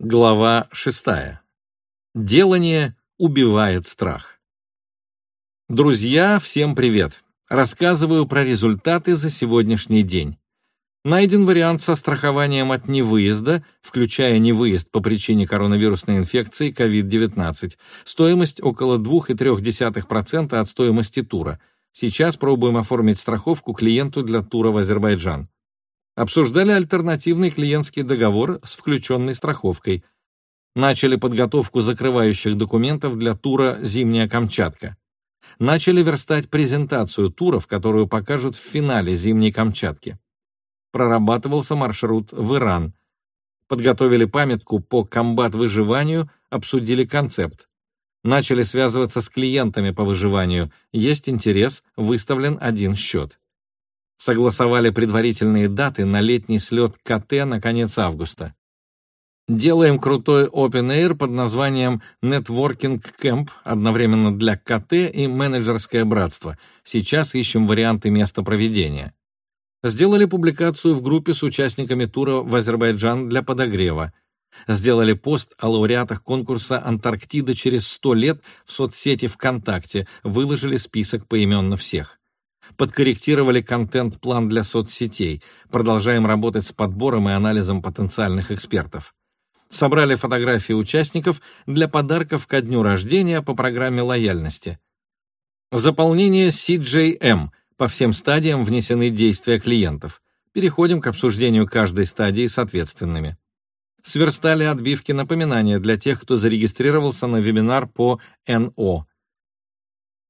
Глава 6. Делание убивает страх. Друзья, всем привет! Рассказываю про результаты за сегодняшний день. Найден вариант со страхованием от невыезда, включая невыезд по причине коронавирусной инфекции COVID-19. Стоимость около 2,3% от стоимости тура. Сейчас пробуем оформить страховку клиенту для тура в Азербайджан обсуждали альтернативный клиентский договор с включенной страховкой, начали подготовку закрывающих документов для тура «Зимняя Камчатка», начали верстать презентацию туров, которую покажут в финале «Зимней Камчатки». Прорабатывался маршрут в Иран. Подготовили памятку по комбат-выживанию, обсудили концепт. Начали связываться с клиентами по выживанию. Есть интерес, выставлен один счет. Согласовали предварительные даты на летний слет КТ на конец августа. Делаем крутой Open Air под названием Networking Camp, одновременно для КТ и менеджерское братство. Сейчас ищем варианты места проведения. Сделали публикацию в группе с участниками тура в Азербайджан для подогрева. Сделали пост о лауреатах конкурса «Антарктида через 100 лет» в соцсети ВКонтакте, выложили список поименно всех подкорректировали контент-план для соцсетей, продолжаем работать с подбором и анализом потенциальных экспертов. Собрали фотографии участников для подарков ко дню рождения по программе лояльности. Заполнение CJM. По всем стадиям внесены действия клиентов. Переходим к обсуждению каждой стадии с ответственными. Сверстали отбивки напоминания для тех, кто зарегистрировался на вебинар по НО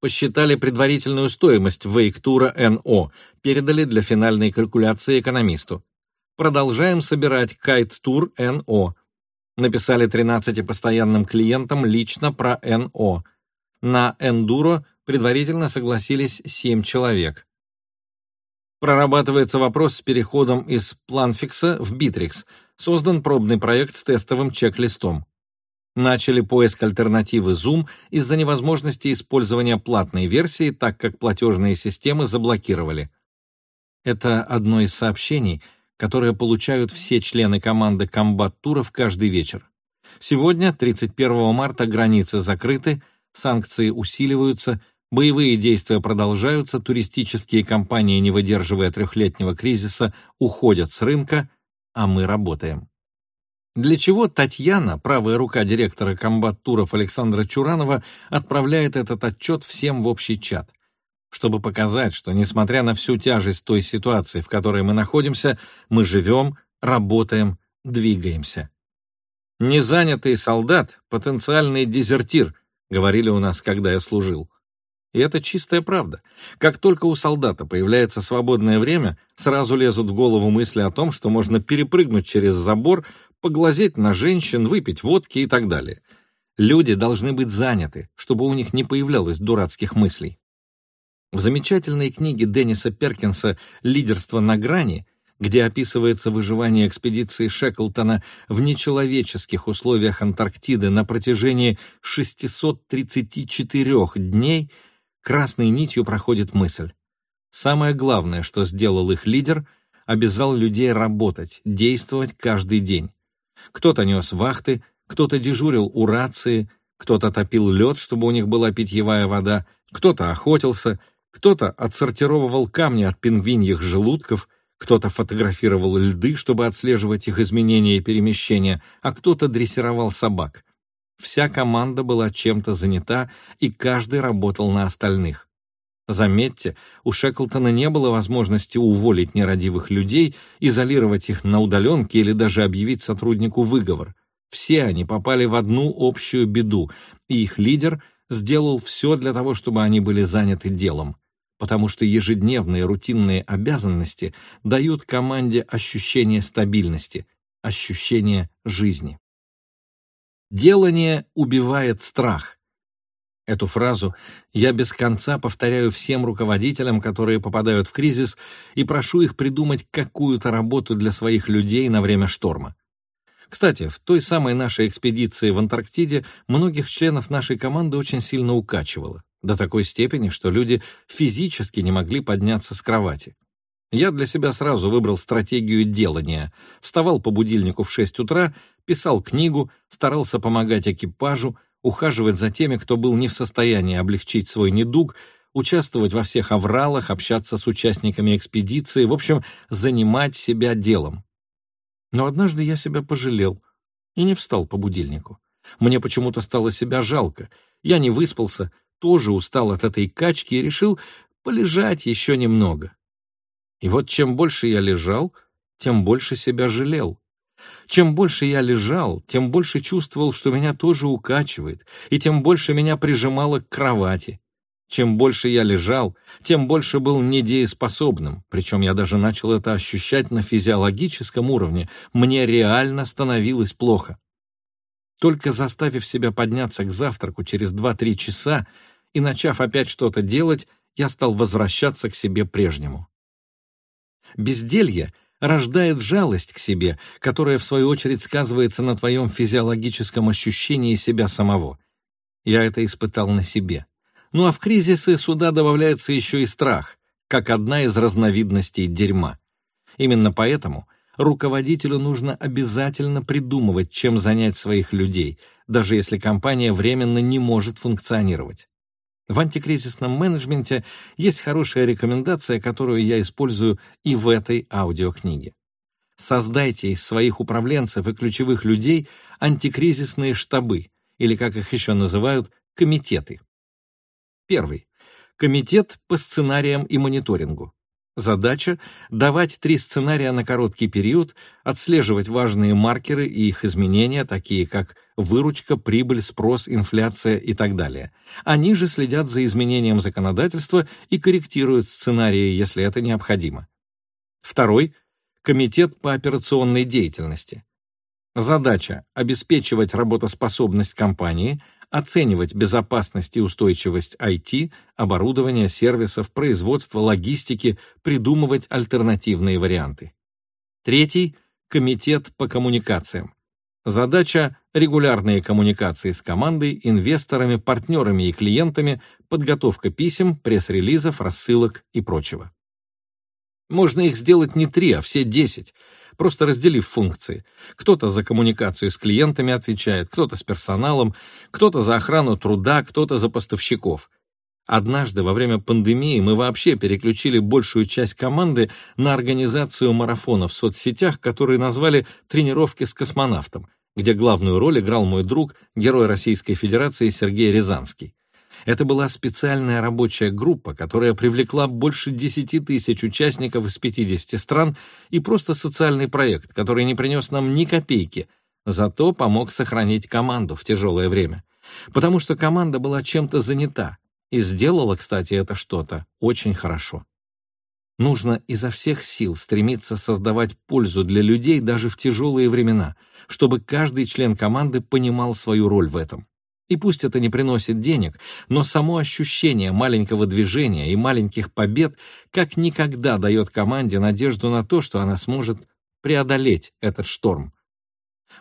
посчитали предварительную стоимость вейктура НО, передали для финальной калькуляции экономисту. Продолжаем собирать кайт-тур НО. Написали 13 постоянным клиентам лично про НО. На эндуро предварительно согласились 7 человек. Прорабатывается вопрос с переходом из Planfix в Bittrex. Создан пробный проект с тестовым чек-листом начали поиск альтернативы Zoom из-за невозможности использования платной версии, так как платежные системы заблокировали. Это одно из сообщений, которые получают все члены команды комбат-туров каждый вечер. Сегодня, 31 марта, границы закрыты, санкции усиливаются, боевые действия продолжаются, туристические компании, не выдерживая трехлетнего кризиса, уходят с рынка, а мы работаем. Для чего Татьяна, правая рука директора комбат-туров Александра Чуранова, отправляет этот отчет всем в общий чат? Чтобы показать, что, несмотря на всю тяжесть той ситуации, в которой мы находимся, мы живем, работаем, двигаемся. «Незанятый солдат — потенциальный дезертир», — говорили у нас, когда я служил. И это чистая правда. Как только у солдата появляется свободное время, сразу лезут в голову мысли о том, что можно перепрыгнуть через забор, поглазеть на женщин, выпить водки и так далее. Люди должны быть заняты, чтобы у них не появлялось дурацких мыслей. В замечательной книге Денниса Перкинса «Лидерство на грани», где описывается выживание экспедиции Шеклтона в нечеловеческих условиях Антарктиды на протяжении 634 дней, красной нитью проходит мысль. Самое главное, что сделал их лидер, обязал людей работать, действовать каждый день. Кто-то нес вахты, кто-то дежурил у рации, кто-то топил лед, чтобы у них была питьевая вода, кто-то охотился, кто-то отсортировывал камни от пингвиньих желудков, кто-то фотографировал льды, чтобы отслеживать их изменения и перемещения, а кто-то дрессировал собак. Вся команда была чем-то занята, и каждый работал на остальных. Заметьте, у Шеклтона не было возможности уволить нерадивых людей, изолировать их на удаленке или даже объявить сотруднику выговор. Все они попали в одну общую беду, и их лидер сделал все для того, чтобы они были заняты делом, потому что ежедневные рутинные обязанности дают команде ощущение стабильности, ощущение жизни. Делание убивает страх. Эту фразу я без конца повторяю всем руководителям, которые попадают в кризис, и прошу их придумать какую-то работу для своих людей на время шторма. Кстати, в той самой нашей экспедиции в Антарктиде многих членов нашей команды очень сильно укачивало, до такой степени, что люди физически не могли подняться с кровати. Я для себя сразу выбрал стратегию делания. Вставал по будильнику в 6 утра, писал книгу, старался помогать экипажу, ухаживать за теми, кто был не в состоянии облегчить свой недуг, участвовать во всех авралах, общаться с участниками экспедиции, в общем, занимать себя делом. Но однажды я себя пожалел и не встал по будильнику. Мне почему-то стало себя жалко. Я не выспался, тоже устал от этой качки и решил полежать еще немного. И вот чем больше я лежал, тем больше себя жалел. Чем больше я лежал, тем больше чувствовал, что меня тоже укачивает, и тем больше меня прижимало к кровати. Чем больше я лежал, тем больше был недееспособным, причем я даже начал это ощущать на физиологическом уровне, мне реально становилось плохо. Только заставив себя подняться к завтраку через 2-3 часа и начав опять что-то делать, я стал возвращаться к себе прежнему. Безделье рождает жалость к себе, которая, в свою очередь, сказывается на твоем физиологическом ощущении себя самого. Я это испытал на себе. Ну а в кризисы сюда добавляется еще и страх, как одна из разновидностей дерьма. Именно поэтому руководителю нужно обязательно придумывать, чем занять своих людей, даже если компания временно не может функционировать. В антикризисном менеджменте есть хорошая рекомендация, которую я использую и в этой аудиокниге. Создайте из своих управленцев и ключевых людей антикризисные штабы, или, как их еще называют, комитеты. Первый. Комитет по сценариям и мониторингу. Задача — давать три сценария на короткий период, отслеживать важные маркеры и их изменения, такие как выручка, прибыль, спрос, инфляция и так далее. Они же следят за изменением законодательства и корректируют сценарии, если это необходимо. Второй — Комитет по операционной деятельности. Задача — обеспечивать работоспособность компании — оценивать безопасность и устойчивость IT, оборудования, сервисов, производства, логистики, придумывать альтернативные варианты. Третий – комитет по коммуникациям. Задача – регулярные коммуникации с командой, инвесторами, партнерами и клиентами, подготовка писем, пресс-релизов, рассылок и прочего. Можно их сделать не три, а все десять – просто разделив функции. Кто-то за коммуникацию с клиентами отвечает, кто-то с персоналом, кто-то за охрану труда, кто-то за поставщиков. Однажды во время пандемии мы вообще переключили большую часть команды на организацию марафона в соцсетях, которые назвали «Тренировки с космонавтом», где главную роль играл мой друг, герой Российской Федерации Сергей Рязанский. Это была специальная рабочая группа, которая привлекла больше 10 тысяч участников из 50 стран и просто социальный проект, который не принес нам ни копейки, зато помог сохранить команду в тяжелое время. Потому что команда была чем-то занята и сделала, кстати, это что-то очень хорошо. Нужно изо всех сил стремиться создавать пользу для людей даже в тяжелые времена, чтобы каждый член команды понимал свою роль в этом. И пусть это не приносит денег, но само ощущение маленького движения и маленьких побед как никогда дает команде надежду на то, что она сможет преодолеть этот шторм.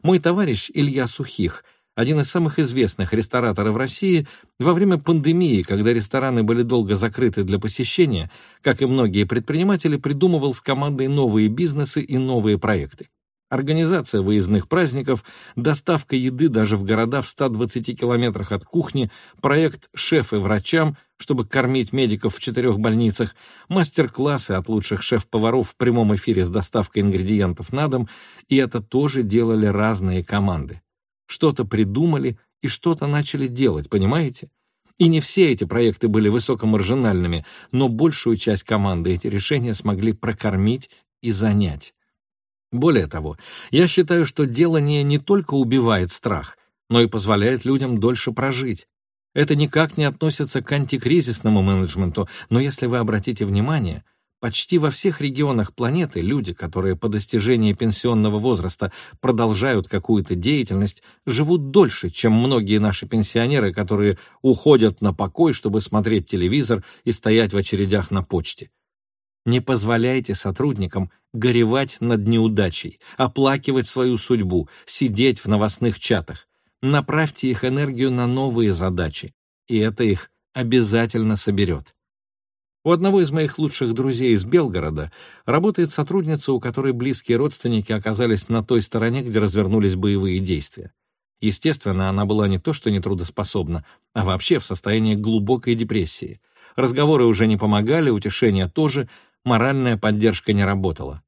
Мой товарищ Илья Сухих, один из самых известных рестораторов России, во время пандемии, когда рестораны были долго закрыты для посещения, как и многие предприниматели, придумывал с командой новые бизнесы и новые проекты. Организация выездных праздников, доставка еды даже в города в 120 километрах от кухни, проект «Шефы врачам», чтобы кормить медиков в четырех больницах, мастер-классы от лучших шеф-поваров в прямом эфире с доставкой ингредиентов на дом, и это тоже делали разные команды. Что-то придумали и что-то начали делать, понимаете? И не все эти проекты были высокомаржинальными, но большую часть команды эти решения смогли прокормить и занять. Более того, я считаю, что делание не только убивает страх, но и позволяет людям дольше прожить. Это никак не относится к антикризисному менеджменту, но если вы обратите внимание, почти во всех регионах планеты люди, которые по достижении пенсионного возраста продолжают какую-то деятельность, живут дольше, чем многие наши пенсионеры, которые уходят на покой, чтобы смотреть телевизор и стоять в очередях на почте. Не позволяйте сотрудникам горевать над неудачей, оплакивать свою судьбу, сидеть в новостных чатах. Направьте их энергию на новые задачи, и это их обязательно соберет. У одного из моих лучших друзей из Белгорода работает сотрудница, у которой близкие родственники оказались на той стороне, где развернулись боевые действия. Естественно, она была не то что нетрудоспособна, а вообще в состоянии глубокой депрессии. Разговоры уже не помогали, утешения тоже, моральная поддержка не работала.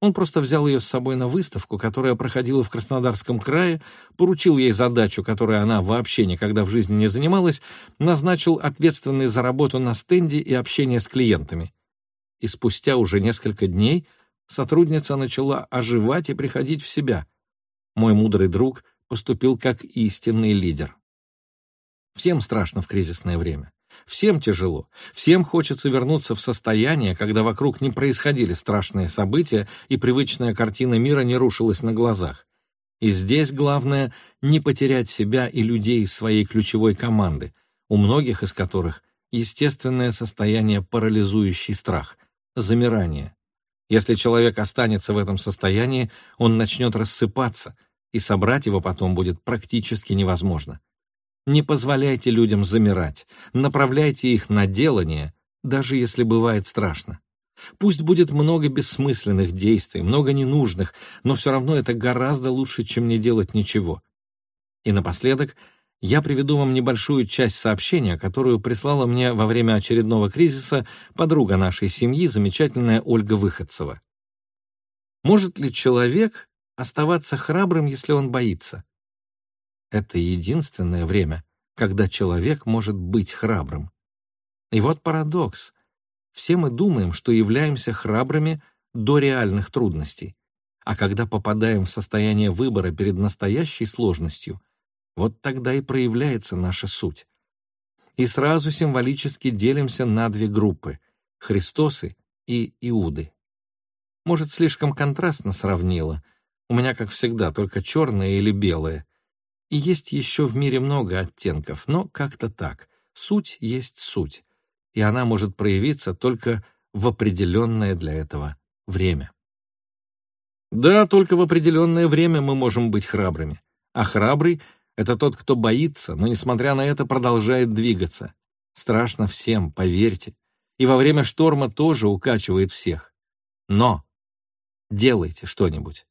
Он просто взял ее с собой на выставку, которая проходила в Краснодарском крае, поручил ей задачу, которой она вообще никогда в жизни не занималась, назначил ответственный за работу на стенде и общение с клиентами. И спустя уже несколько дней сотрудница начала оживать и приходить в себя. Мой мудрый друг поступил как истинный лидер. Всем страшно в кризисное время. Всем тяжело, всем хочется вернуться в состояние, когда вокруг не происходили страшные события и привычная картина мира не рушилась на глазах. И здесь главное — не потерять себя и людей из своей ключевой команды, у многих из которых естественное состояние парализующий страх, замирание. Если человек останется в этом состоянии, он начнет рассыпаться, и собрать его потом будет практически невозможно. Не позволяйте людям замирать, направляйте их на делание, даже если бывает страшно. Пусть будет много бессмысленных действий, много ненужных, но все равно это гораздо лучше, чем не делать ничего. И напоследок я приведу вам небольшую часть сообщения, которую прислала мне во время очередного кризиса подруга нашей семьи, замечательная Ольга Выходцева. Может ли человек оставаться храбрым, если он боится? Это единственное время, когда человек может быть храбрым. И вот парадокс. Все мы думаем, что являемся храбрыми до реальных трудностей. А когда попадаем в состояние выбора перед настоящей сложностью, вот тогда и проявляется наша суть. И сразу символически делимся на две группы — Христосы и Иуды. Может, слишком контрастно сравнила. У меня, как всегда, только черное или белое. И есть еще в мире много оттенков, но как-то так. Суть есть суть, и она может проявиться только в определенное для этого время. Да, только в определенное время мы можем быть храбрыми. А храбрый — это тот, кто боится, но, несмотря на это, продолжает двигаться. Страшно всем, поверьте. И во время шторма тоже укачивает всех. Но делайте что-нибудь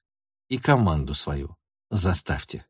и команду свою заставьте.